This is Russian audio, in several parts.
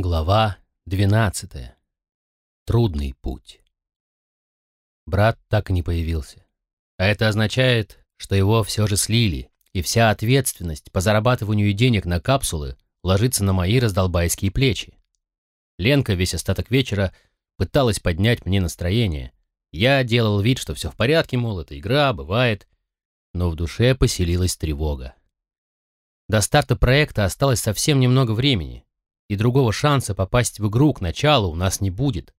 Глава 12. Трудный путь. Брат так и не появился. А это означает, что его все же слили, и вся ответственность по зарабатыванию денег на капсулы ложится на мои раздолбайские плечи. Ленка весь остаток вечера пыталась поднять мне настроение. Я делал вид, что все в порядке, мол, это игра, бывает. Но в душе поселилась тревога. До старта проекта осталось совсем немного времени, и другого шанса попасть в игру к началу у нас не будет.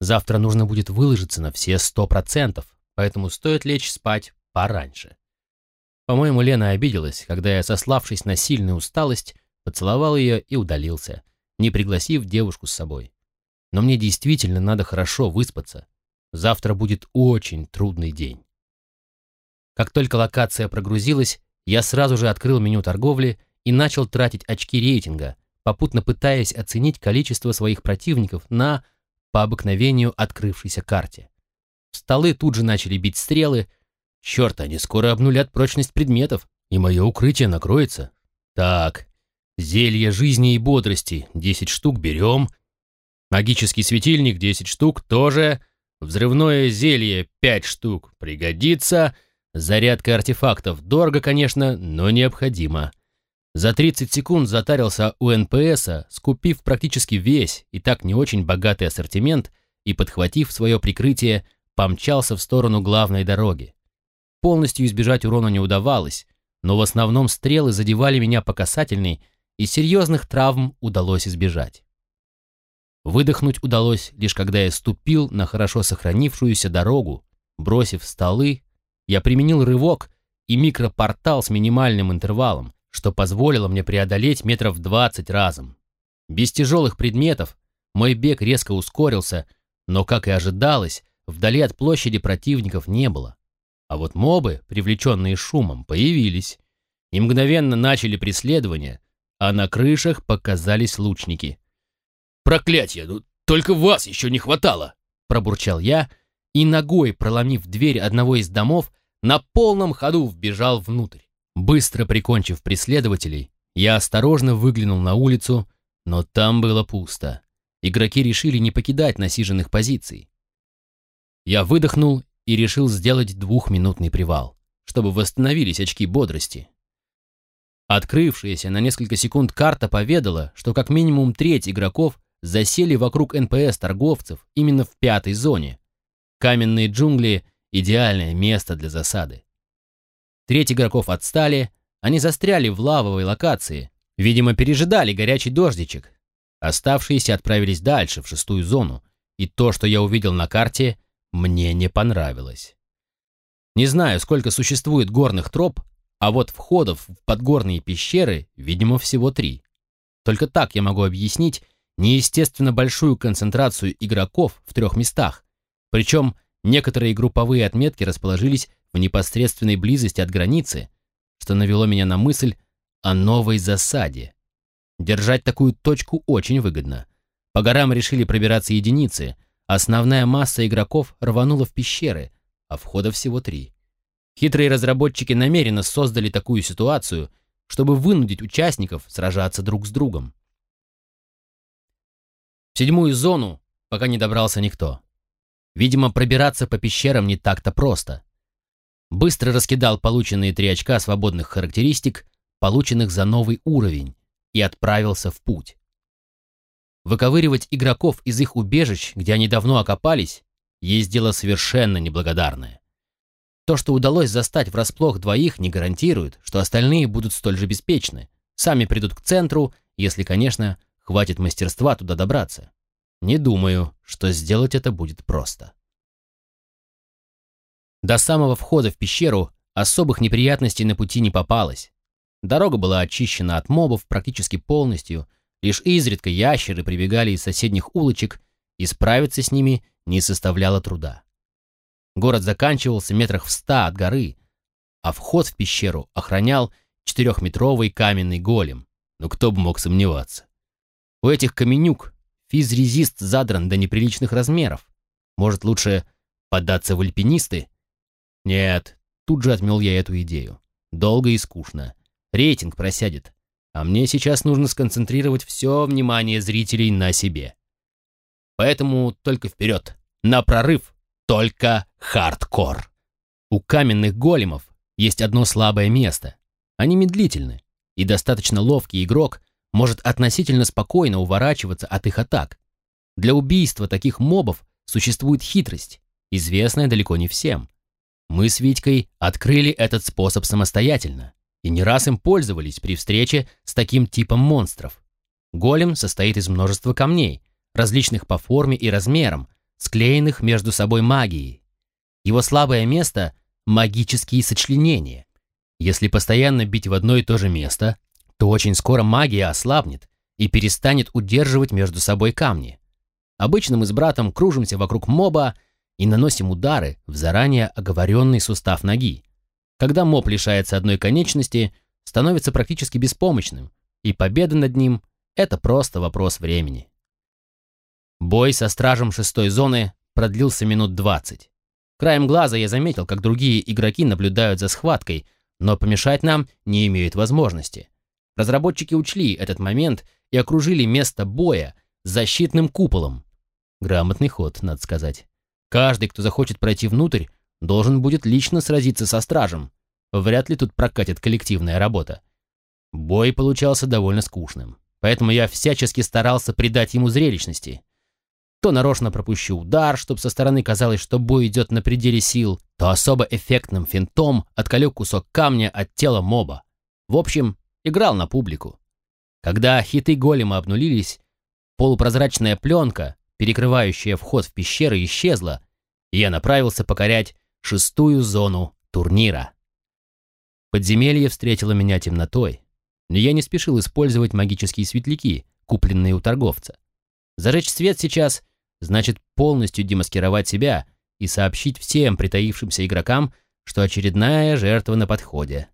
Завтра нужно будет выложиться на все сто процентов, поэтому стоит лечь спать пораньше. По-моему, Лена обиделась, когда я, сославшись на сильную усталость, поцеловал ее и удалился, не пригласив девушку с собой. Но мне действительно надо хорошо выспаться. Завтра будет очень трудный день. Как только локация прогрузилась, я сразу же открыл меню торговли и начал тратить очки рейтинга, попутно пытаясь оценить количество своих противников на, по обыкновению, открывшейся карте. Столы тут же начали бить стрелы. Черт, они скоро обнулят прочность предметов, и мое укрытие накроется. Так, зелье жизни и бодрости 10 штук берем. Магический светильник 10 штук тоже. Взрывное зелье 5 штук пригодится. Зарядка артефактов дорого, конечно, но необходимо. За 30 секунд затарился у НПСа, скупив практически весь и так не очень богатый ассортимент и, подхватив свое прикрытие, помчался в сторону главной дороги. Полностью избежать урона не удавалось, но в основном стрелы задевали меня по касательной, и серьезных травм удалось избежать. Выдохнуть удалось, лишь когда я ступил на хорошо сохранившуюся дорогу, бросив столы, я применил рывок и микропортал с минимальным интервалом, что позволило мне преодолеть метров двадцать разом. Без тяжелых предметов мой бег резко ускорился, но, как и ожидалось, вдали от площади противников не было. А вот мобы, привлеченные шумом, появились и мгновенно начали преследование, а на крышах показались лучники. «Проклятье! Ну, только вас еще не хватало!» – пробурчал я и, ногой проломив дверь одного из домов, на полном ходу вбежал внутрь. Быстро прикончив преследователей, я осторожно выглянул на улицу, но там было пусто. Игроки решили не покидать насиженных позиций. Я выдохнул и решил сделать двухминутный привал, чтобы восстановились очки бодрости. Открывшаяся на несколько секунд карта поведала, что как минимум треть игроков засели вокруг НПС торговцев именно в пятой зоне. Каменные джунгли – идеальное место для засады. Треть игроков отстали, они застряли в лавовой локации, видимо, пережидали горячий дождичек. Оставшиеся отправились дальше, в шестую зону, и то, что я увидел на карте, мне не понравилось. Не знаю, сколько существует горных троп, а вот входов в подгорные пещеры, видимо, всего три. Только так я могу объяснить неестественно большую концентрацию игроков в трех местах, причем некоторые групповые отметки расположились в непосредственной близости от границы, что навело меня на мысль о новой засаде. Держать такую точку очень выгодно. По горам решили пробираться единицы, основная масса игроков рванула в пещеры, а входа всего три. Хитрые разработчики намеренно создали такую ситуацию, чтобы вынудить участников сражаться друг с другом. В седьмую зону пока не добрался никто. Видимо, пробираться по пещерам не так-то просто быстро раскидал полученные три очка свободных характеристик, полученных за новый уровень, и отправился в путь. Выковыривать игроков из их убежищ, где они давно окопались, есть дело совершенно неблагодарное. То, что удалось застать врасплох двоих, не гарантирует, что остальные будут столь же беспечны. Сами придут к центру, если, конечно, хватит мастерства туда добраться. Не думаю, что сделать это будет просто. До самого входа в пещеру особых неприятностей на пути не попалось. Дорога была очищена от мобов практически полностью, лишь изредка ящеры прибегали из соседних улочек, и справиться с ними не составляло труда. Город заканчивался метрах в ста от горы, а вход в пещеру охранял четырехметровый каменный голем. Ну кто бы мог сомневаться. У этих каменюк физрезист задран до неприличных размеров. Может, лучше податься в альпинисты нет, тут же отмел я эту идею. Долго и скучно. Рейтинг просядет. а мне сейчас нужно сконцентрировать все внимание зрителей на себе. Поэтому только вперед, на прорыв, только хардкор. У каменных големов есть одно слабое место. Они медлительны, и достаточно ловкий игрок может относительно спокойно уворачиваться от их атак. Для убийства таких мобов существует хитрость, известная далеко не всем. Мы с Витькой открыли этот способ самостоятельно и не раз им пользовались при встрече с таким типом монстров. Голем состоит из множества камней, различных по форме и размерам, склеенных между собой магией. Его слабое место – магические сочленения. Если постоянно бить в одно и то же место, то очень скоро магия ослабнет и перестанет удерживать между собой камни. Обычно мы с братом кружимся вокруг моба и наносим удары в заранее оговоренный сустав ноги. Когда моб лишается одной конечности, становится практически беспомощным, и победа над ним – это просто вопрос времени. Бой со стражем шестой зоны продлился минут 20. Краем глаза я заметил, как другие игроки наблюдают за схваткой, но помешать нам не имеют возможности. Разработчики учли этот момент и окружили место боя защитным куполом. Грамотный ход, надо сказать. Каждый, кто захочет пройти внутрь, должен будет лично сразиться со стражем. Вряд ли тут прокатит коллективная работа. Бой получался довольно скучным, поэтому я всячески старался придать ему зрелищности. То нарочно пропущу удар, чтобы со стороны казалось, что бой идет на пределе сил, то особо эффектным финтом отколю кусок камня от тела моба. В общем, играл на публику. Когда хиты голема обнулились, полупрозрачная пленка, перекрывающая вход в пещеры, исчезла, и я направился покорять шестую зону турнира. Подземелье встретило меня темнотой, но я не спешил использовать магические светляки, купленные у торговца. Зажечь свет сейчас значит полностью демаскировать себя и сообщить всем притаившимся игрокам, что очередная жертва на подходе.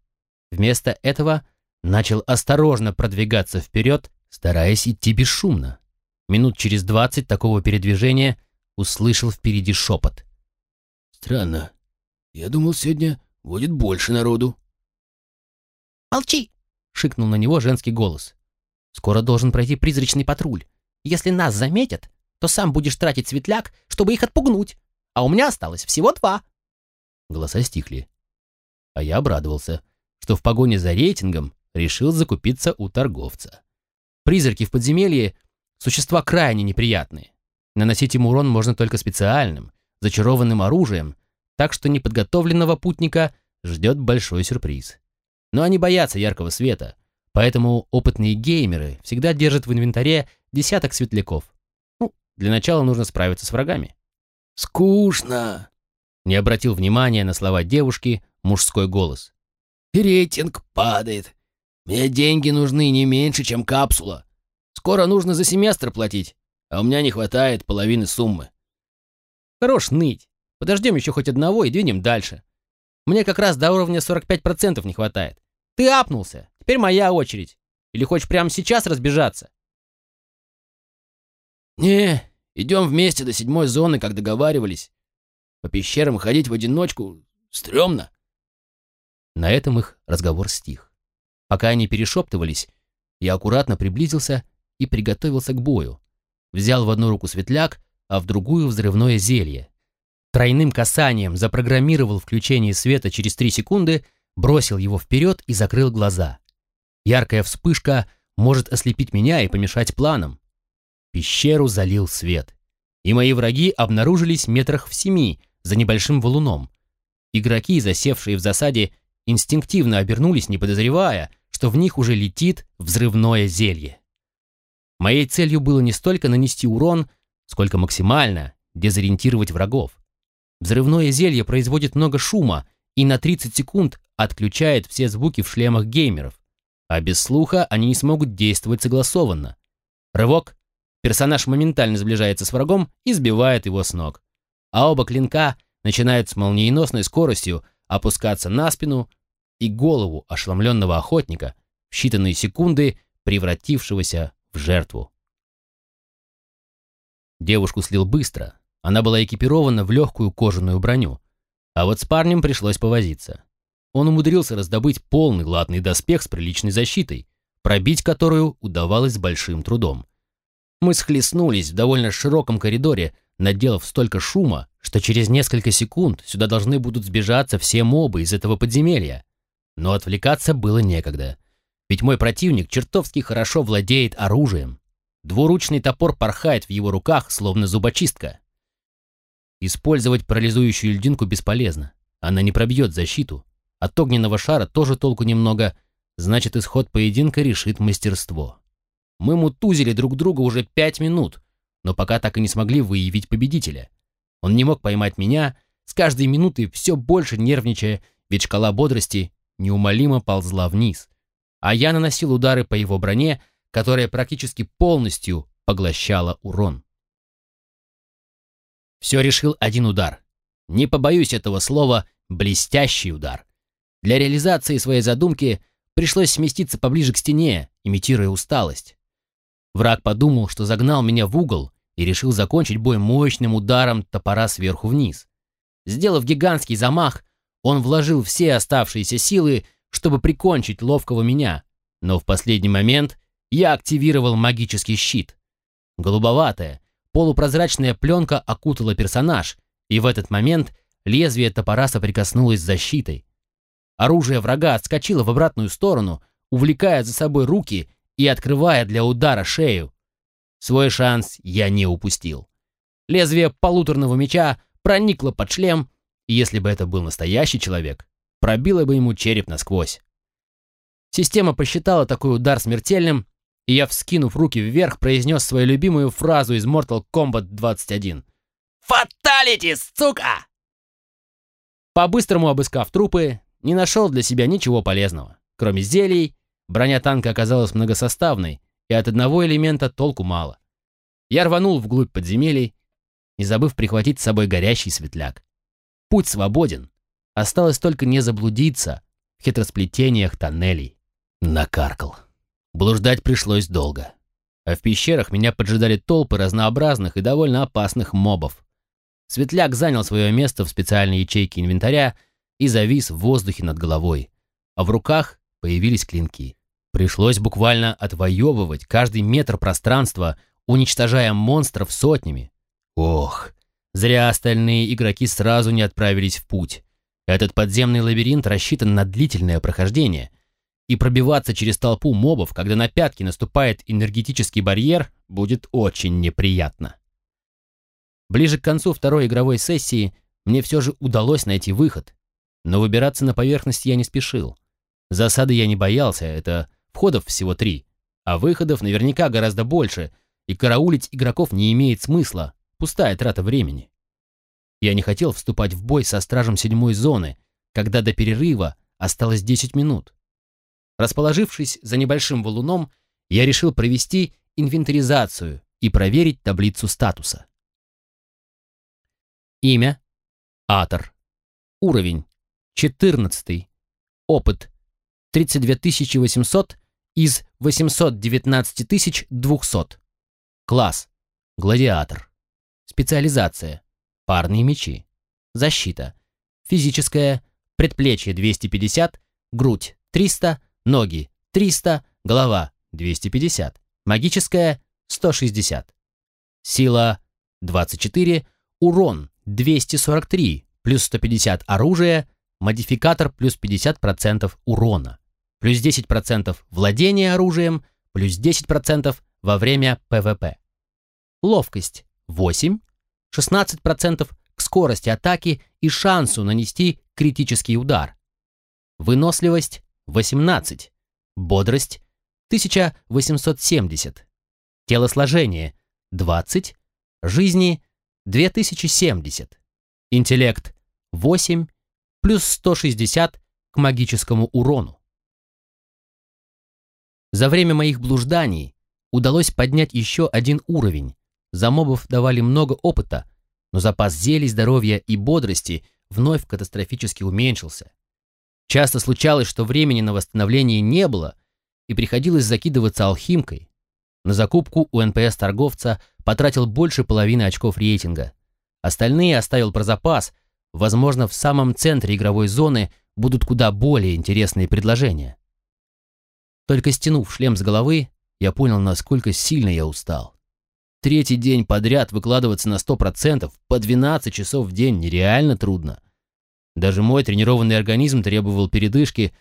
Вместо этого начал осторожно продвигаться вперед, стараясь идти бесшумно. Минут через двадцать такого передвижения услышал впереди шепот. «Странно. Я думал, сегодня будет больше народу». «Молчи!» — шикнул на него женский голос. «Скоро должен пройти призрачный патруль. Если нас заметят, то сам будешь тратить светляк, чтобы их отпугнуть. А у меня осталось всего два». Голоса стихли. А я обрадовался, что в погоне за рейтингом решил закупиться у торговца. Призраки в подземелье — существа крайне неприятные. Наносить им урон можно только специальным, зачарованным оружием, так что неподготовленного путника ждет большой сюрприз. Но они боятся яркого света, поэтому опытные геймеры всегда держат в инвентаре десяток светляков. Ну, для начала нужно справиться с врагами. «Скучно!» Не обратил внимания на слова девушки мужской голос. «Рейтинг падает. Мне деньги нужны не меньше, чем капсула. Скоро нужно за семестр платить, а у меня не хватает половины суммы. Хорош ныть. Подождем еще хоть одного и двинем дальше. Мне как раз до уровня 45% не хватает. Ты апнулся. Теперь моя очередь. Или хочешь прямо сейчас разбежаться? Не, идем вместе до седьмой зоны, как договаривались. По пещерам ходить в одиночку стрёмно. На этом их разговор стих. Пока они перешептывались, я аккуратно приблизился и приготовился к бою. Взял в одну руку светляк, а в другую взрывное зелье. Тройным касанием запрограммировал включение света через 3 секунды, бросил его вперед и закрыл глаза. Яркая вспышка может ослепить меня и помешать планам. Пещеру залил свет, и мои враги обнаружились метрах в семи за небольшим валуном. Игроки, засевшие в засаде, инстинктивно обернулись, не подозревая, что в них уже летит взрывное зелье. Моей целью было не столько нанести урон, сколько максимально дезориентировать врагов. Взрывное зелье производит много шума и на 30 секунд отключает все звуки в шлемах геймеров, а без слуха они не смогут действовать согласованно. Рывок, персонаж моментально сближается с врагом и сбивает его с ног, а оба клинка начинают с молниеносной скоростью опускаться на спину и голову ошеломленного охотника в считанные секунды превратившегося жертву. Девушку слил быстро. Она была экипирована в легкую кожаную броню. А вот с парнем пришлось повозиться. Он умудрился раздобыть полный латный доспех с приличной защитой, пробить которую удавалось с большим трудом. Мы схлестнулись в довольно широком коридоре, наделав столько шума, что через несколько секунд сюда должны будут сбежаться все мобы из этого подземелья. Но отвлекаться было некогда, ведь мой противник чертовски хорошо владеет оружием. Двуручный топор порхает в его руках, словно зубочистка. Использовать парализующую льдинку бесполезно. Она не пробьет защиту. От огненного шара тоже толку немного, значит, исход поединка решит мастерство. Мы мутузили друг друга уже пять минут, но пока так и не смогли выявить победителя. Он не мог поймать меня, с каждой минутой все больше нервничая, ведь шкала бодрости неумолимо ползла вниз. А я наносил удары по его броне, которая практически полностью поглощала урон. Все решил один удар. Не побоюсь этого слова «блестящий удар». Для реализации своей задумки пришлось сместиться поближе к стене, имитируя усталость. Враг подумал, что загнал меня в угол и решил закончить бой мощным ударом топора сверху вниз. Сделав гигантский замах, он вложил все оставшиеся силы, чтобы прикончить ловкого меня, но в последний момент я активировал магический щит. Голубоватая, полупрозрачная пленка окутала персонаж, и в этот момент лезвие топора соприкоснулось с защитой. Оружие врага отскочило в обратную сторону, увлекая за собой руки и открывая для удара шею. Свой шанс я не упустил. Лезвие полуторного меча проникло под шлем, и если бы это был настоящий человек, пробило бы ему череп насквозь. Система посчитала такой удар смертельным, и я, вскинув руки вверх, произнес свою любимую фразу из Mortal Kombat 21. «Фаталити, сука!» По-быстрому обыскав трупы, не нашел для себя ничего полезного. Кроме зелий, броня танка оказалась многосоставной, и от одного элемента толку мало. Я рванул вглубь подземелий, не забыв прихватить с собой горящий светляк. Путь свободен. Осталось только не заблудиться в хитросплетениях тоннелей. Накаркал. Блуждать пришлось долго. А в пещерах меня поджидали толпы разнообразных и довольно опасных мобов. Светляк занял свое место в специальной ячейке инвентаря и завис в воздухе над головой, а в руках появились клинки. Пришлось буквально отвоевывать каждый метр пространства, уничтожая монстров сотнями. Ох, зря остальные игроки сразу не отправились в путь. Этот подземный лабиринт рассчитан на длительное прохождение, и пробиваться через толпу мобов, когда на пятки наступает энергетический барьер, будет очень неприятно. Ближе к концу второй игровой сессии мне все же удалось найти выход, но выбираться на поверхность я не спешил. Засады я не боялся, это входов всего три, а выходов наверняка гораздо больше, и караулить игроков не имеет смысла, пустая трата времени. Я не хотел вступать в бой со стражем седьмой зоны, когда до перерыва осталось 10 минут. Расположившись за небольшим валуном, я решил провести инвентаризацию и проверить таблицу статуса. Имя – Атор. Уровень – 14. Опыт – 32 800 из 819 200. Класс – Гладиатор. Специализация – Парные мечи. Защита – Физическая – Предплечье 250, грудь 300, ноги 300, голова 250, магическая 160. Сила 24, урон 243, плюс 150 оружия, модификатор плюс 50% урона, плюс 10% владения оружием, плюс 10% во время ПВП. Ловкость 8, 16% к скорости атаки и шансу нанести критический удар. Выносливость 18. Бодрость 1870. Телосложение 20. Жизни 2070. Интеллект 8 плюс 160 к магическому урону. За время моих блужданий удалось поднять еще один уровень. За мобов давали много опыта, но запас зелий, здоровья и бодрости вновь катастрофически уменьшился. Часто случалось, что времени на восстановление не было, и приходилось закидываться алхимкой. На закупку у НПС-торговца потратил больше половины очков рейтинга. Остальные оставил про запас, возможно, в самом центре игровой зоны будут куда более интересные предложения. Только стянув шлем с головы, я понял, насколько сильно я устал. Третий день подряд выкладываться на 100% по 12 часов в день нереально трудно. Даже мой тренированный организм требовал передышки,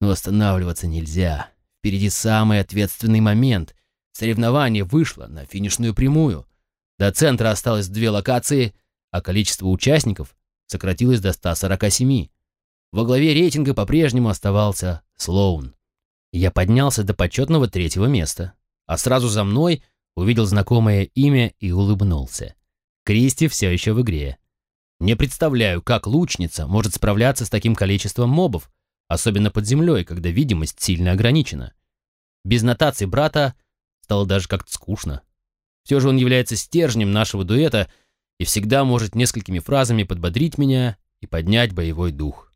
но останавливаться нельзя. Впереди самый ответственный момент. Соревнование вышло на финишную прямую. До центра осталось две локации, а количество участников сократилось до 147. Во главе рейтинга по-прежнему оставался Слоун. Я поднялся до почетного третьего места, а сразу за мной увидел знакомое имя и улыбнулся. Кристи все еще в игре. Не представляю, как лучница может справляться с таким количеством мобов, особенно под землей, когда видимость сильно ограничена. Без нотаций брата стало даже как-то скучно. Все же он является стержнем нашего дуэта и всегда может несколькими фразами подбодрить меня и поднять боевой дух.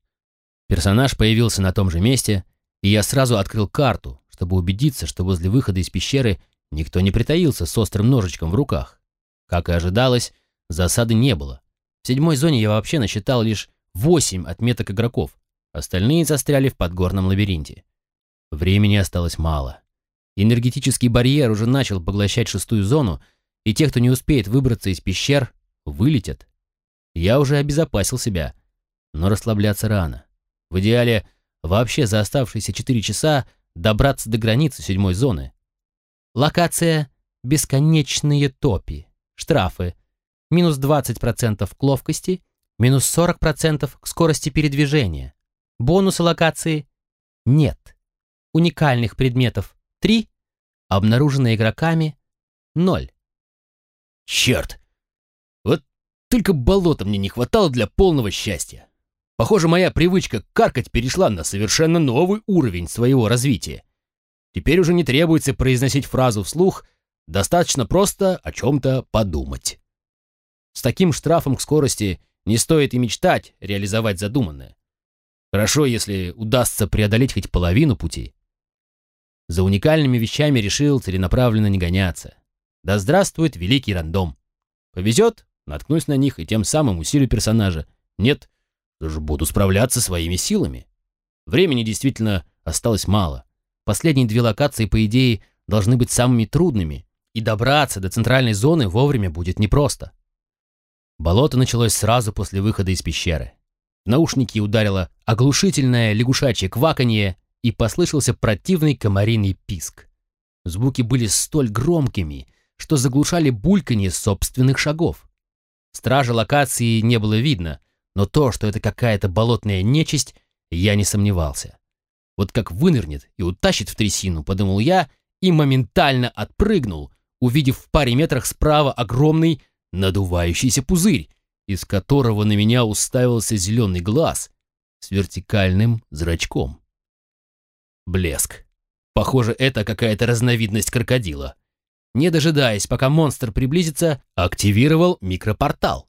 Персонаж появился на том же месте, и я сразу открыл карту, чтобы убедиться, что возле выхода из пещеры никто не притаился с острым ножичком в руках. Как и ожидалось, засады не было. В седьмой зоне я вообще насчитал лишь восемь отметок игроков, остальные застряли в подгорном лабиринте. Времени осталось мало. Энергетический барьер уже начал поглощать шестую зону, и те, кто не успеет выбраться из пещер, вылетят. Я уже обезопасил себя, но расслабляться рано. В идеале, вообще за оставшиеся 4 часа добраться до границы седьмой зоны. Локация «Бесконечные топи». Штрафы. Минус 20% к ловкости, минус 40% к скорости передвижения. Бонусы локации нет. Уникальных предметов 3, обнаружено игроками 0. Черт! Вот только болота мне не хватало для полного счастья. Похоже, моя привычка каркать перешла на совершенно новый уровень своего развития. Теперь уже не требуется произносить фразу вслух, достаточно просто о чем-то подумать. С таким штрафом к скорости не стоит и мечтать реализовать задуманное. Хорошо, если удастся преодолеть хоть половину пути. За уникальными вещами решил целенаправленно не гоняться. Да здравствует великий рандом. Повезет, наткнусь на них и тем самым усилю персонажа. Нет, даже буду справляться своими силами. Времени действительно осталось мало. Последние две локации, по идее, должны быть самыми трудными, и добраться до центральной зоны вовремя будет непросто. Болото началось сразу после выхода из пещеры. В наушники ударило оглушительное лягушачье кваканье, и послышался противный комариный писк. Звуки были столь громкими, что заглушали бульканье собственных шагов. Стража локации не было видно, но то, что это какая-то болотная нечисть, я не сомневался. Вот как вынырнет и утащит в трясину, подумал я, и моментально отпрыгнул, увидев в паре метрах справа огромный надувающийся пузырь, из которого на меня уставился зеленый глаз с вертикальным зрачком. Блеск. Похоже, это какая-то разновидность крокодила. Не дожидаясь, пока монстр приблизится, активировал микропортал.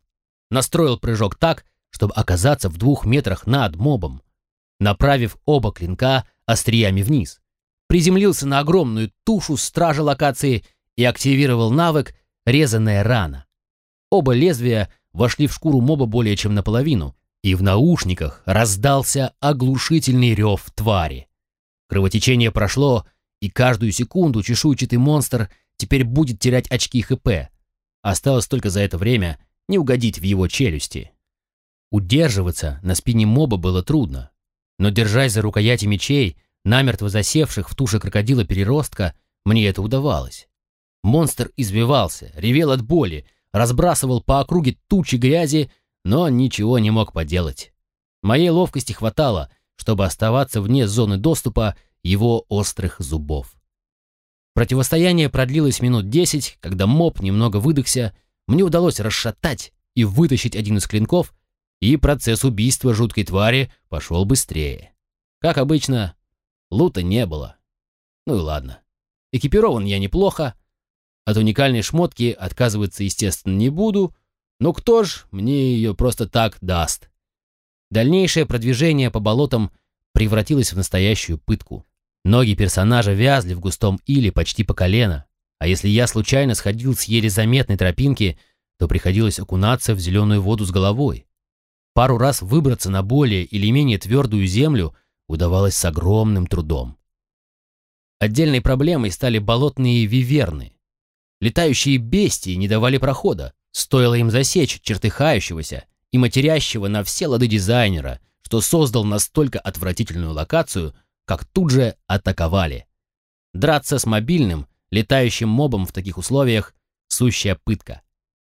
Настроил прыжок так, чтобы оказаться в двух метрах над мобом, направив оба клинка остриями вниз. Приземлился на огромную тушу стража локации и активировал навык «Резаная рана». Оба лезвия вошли в шкуру моба более чем наполовину, и в наушниках раздался оглушительный рев твари. Кровотечение прошло, и каждую секунду чешуйчатый монстр теперь будет терять очки ХП. Осталось только за это время не угодить в его челюсти. Удерживаться на спине моба было трудно, но держась за рукояти мечей, намертво засевших в туше крокодила-переростка, мне это удавалось. Монстр извивался, ревел от боли, разбрасывал по округе тучи грязи, но ничего не мог поделать. Моей ловкости хватало, чтобы оставаться вне зоны доступа его острых зубов. Противостояние продлилось минут десять, когда моб немного выдохся, мне удалось расшатать и вытащить один из клинков, и процесс убийства жуткой твари пошел быстрее. Как обычно, лута не было. Ну и ладно. Экипирован я неплохо. От уникальной шмотки отказываться, естественно, не буду, но кто ж мне ее просто так даст? Дальнейшее продвижение по болотам превратилось в настоящую пытку. Ноги персонажа вязли в густом иле почти по колено, а если я случайно сходил с еле заметной тропинки, то приходилось окунаться в зеленую воду с головой. Пару раз выбраться на более или менее твердую землю удавалось с огромным трудом. Отдельной проблемой стали болотные виверны. Летающие бестии не давали прохода, стоило им засечь чертыхающегося и матерящего на все лады дизайнера, что создал настолько отвратительную локацию, как тут же атаковали. Драться с мобильным, летающим мобом в таких условиях – сущая пытка.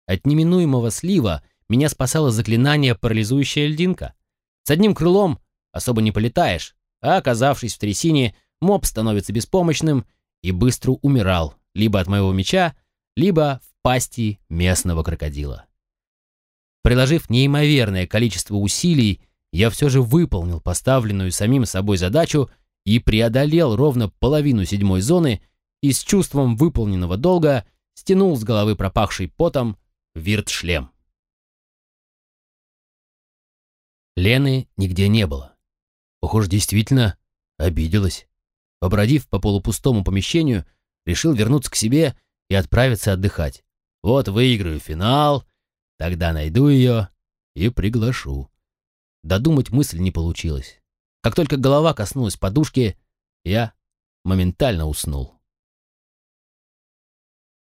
От неминуемого слива меня спасало заклинание «Парализующая льдинка». С одним крылом особо не полетаешь, а оказавшись в трясине, моб становится беспомощным и быстро умирал либо от моего меча, либо в пасти местного крокодила. Приложив неимоверное количество усилий, я все же выполнил поставленную самим собой задачу и преодолел ровно половину седьмой зоны и с чувством выполненного долга стянул с головы пропахший потом вирт-шлем. Лены нигде не было. Похоже, действительно обиделась. Побродив по полупустому помещению, решил вернуться к себе и отправиться отдыхать. Вот выиграю финал, тогда найду ее и приглашу. Додумать мысль не получилось. Как только голова коснулась подушки, я моментально уснул.